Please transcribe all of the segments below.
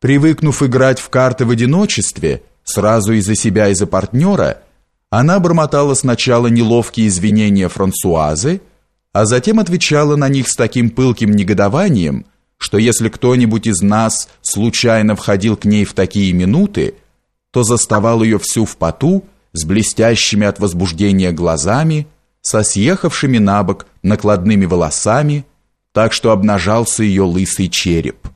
Привыкнув играть в карты в одиночестве, сразу и за себя, и за партнера, она бормотала сначала неловкие извинения Франсуазы, а затем отвечала на них с таким пылким негодованием, что если кто-нибудь из нас случайно входил к ней в такие минуты, то заставал ее всю в поту, с блестящими от возбуждения глазами, со съехавшими на бок накладными волосами, так что обнажался ее лысый череп.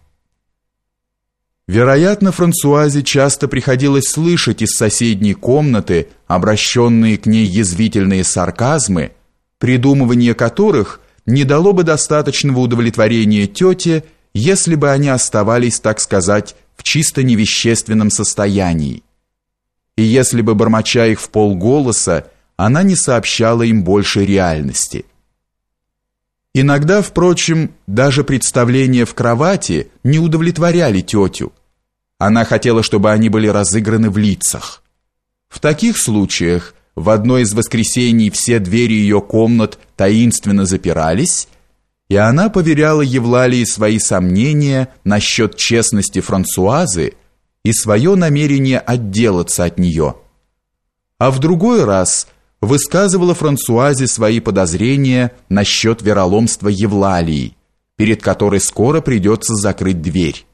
Вероятно, Франсуазе часто приходилось слышать из соседней комнаты обращенные к ней язвительные сарказмы, придумывание которых не дало бы достаточного удовлетворения тете, если бы они оставались, так сказать, в чисто невещественном состоянии. И если бы, бормоча их в полголоса, она не сообщала им больше реальности. Иногда, впрочем, даже представления в кровати не удовлетворяли тетю, она хотела, чтобы они были разыграны в лицах. В таких случаях в одно из воскресений все двери ее комнат таинственно запирались, и она поверяла Евлалии свои сомнения насчет честности Франсуазы и свое намерение отделаться от нее. А в другой раз высказывала Франсуазе свои подозрения насчет вероломства Евлалии, перед которой скоро придется закрыть дверь.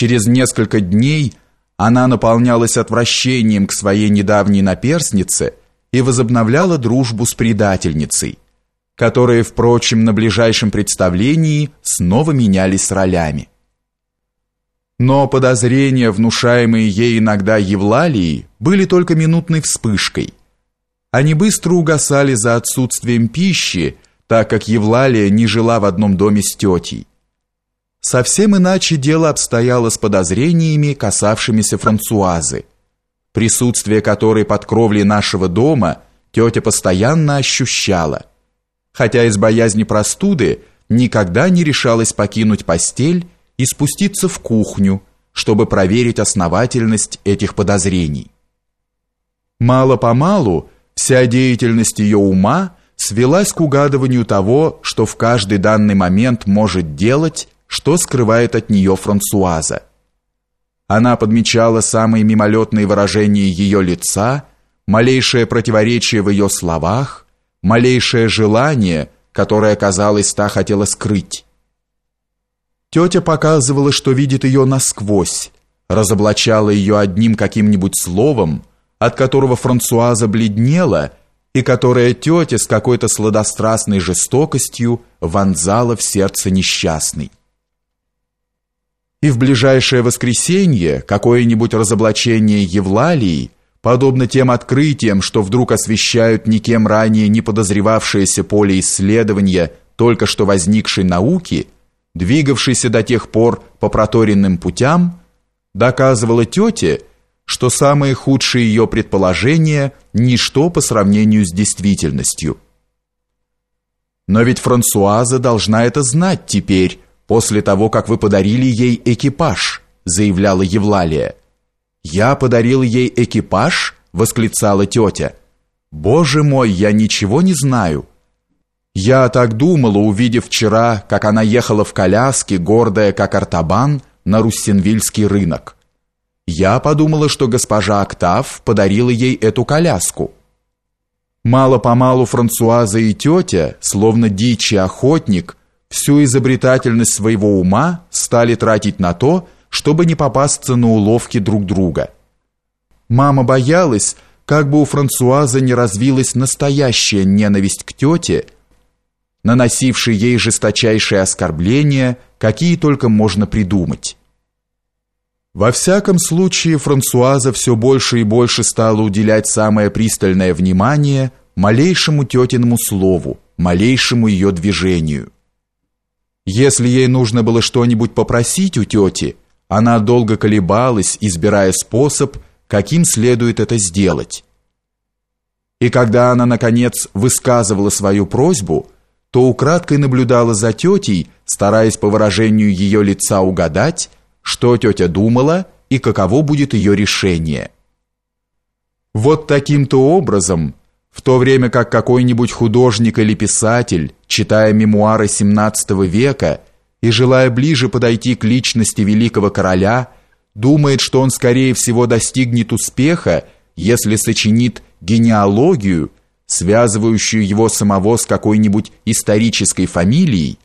Через несколько дней она наполнялась отвращением к своей недавней наперснице и возобновляла дружбу с предательницей, которые, впрочем, на ближайшем представлении снова менялись ролями. Но подозрения, внушаемые ей иногда Евлалией, были только минутной вспышкой. Они быстро угасали за отсутствием пищи, так как Евлалия не жила в одном доме с тетей. Совсем иначе дело обстояло с подозрениями, касавшимися Франсуазы, присутствие которой под кровлей нашего дома тетя постоянно ощущала, хотя из боязни простуды никогда не решалась покинуть постель и спуститься в кухню, чтобы проверить основательность этих подозрений. Мало-помалу вся деятельность ее ума свелась к угадыванию того, что в каждый данный момент может делать что скрывает от нее Франсуаза. Она подмечала самые мимолетные выражения ее лица, малейшее противоречие в ее словах, малейшее желание, которое, казалось, та хотела скрыть. Тетя показывала, что видит ее насквозь, разоблачала ее одним каким-нибудь словом, от которого Франсуаза бледнела и которое тетя с какой-то сладострастной жестокостью вонзала в сердце несчастной и в ближайшее воскресенье какое-нибудь разоблачение Евлалии, подобно тем открытиям, что вдруг освещают никем ранее не подозревавшееся поле исследования только что возникшей науки, двигавшейся до тех пор по проторенным путям, доказывало тете, что самые худшие ее предположения – ничто по сравнению с действительностью. Но ведь Франсуаза должна это знать теперь, после того, как вы подарили ей экипаж», заявляла Евлалия. «Я подарил ей экипаж?» восклицала тетя. «Боже мой, я ничего не знаю». Я так думала, увидев вчера, как она ехала в коляске, гордая как артабан, на Руссенвильский рынок. Я подумала, что госпожа Октав подарила ей эту коляску. Мало-помалу Франсуаза и тетя, словно дичий охотник, всю изобретательность своего ума стали тратить на то, чтобы не попасться на уловки друг друга. Мама боялась, как бы у Франсуаза не развилась настоящая ненависть к тете, наносившей ей жесточайшие оскорбления, какие только можно придумать. Во всяком случае, Франсуаза все больше и больше стала уделять самое пристальное внимание малейшему тетиному слову, малейшему ее движению. Если ей нужно было что-нибудь попросить у тети, она долго колебалась, избирая способ, каким следует это сделать. И когда она, наконец, высказывала свою просьбу, то украдкой наблюдала за тетей, стараясь по выражению ее лица угадать, что тетя думала и каково будет ее решение. Вот таким-то образом в то время как какой-нибудь художник или писатель, читая мемуары XVII века, и, желая ближе подойти к личности великого короля, думает, что он, скорее всего, достигнет успеха, если сочинит генеалогию, связывающую его самого с какой-нибудь исторической фамилией,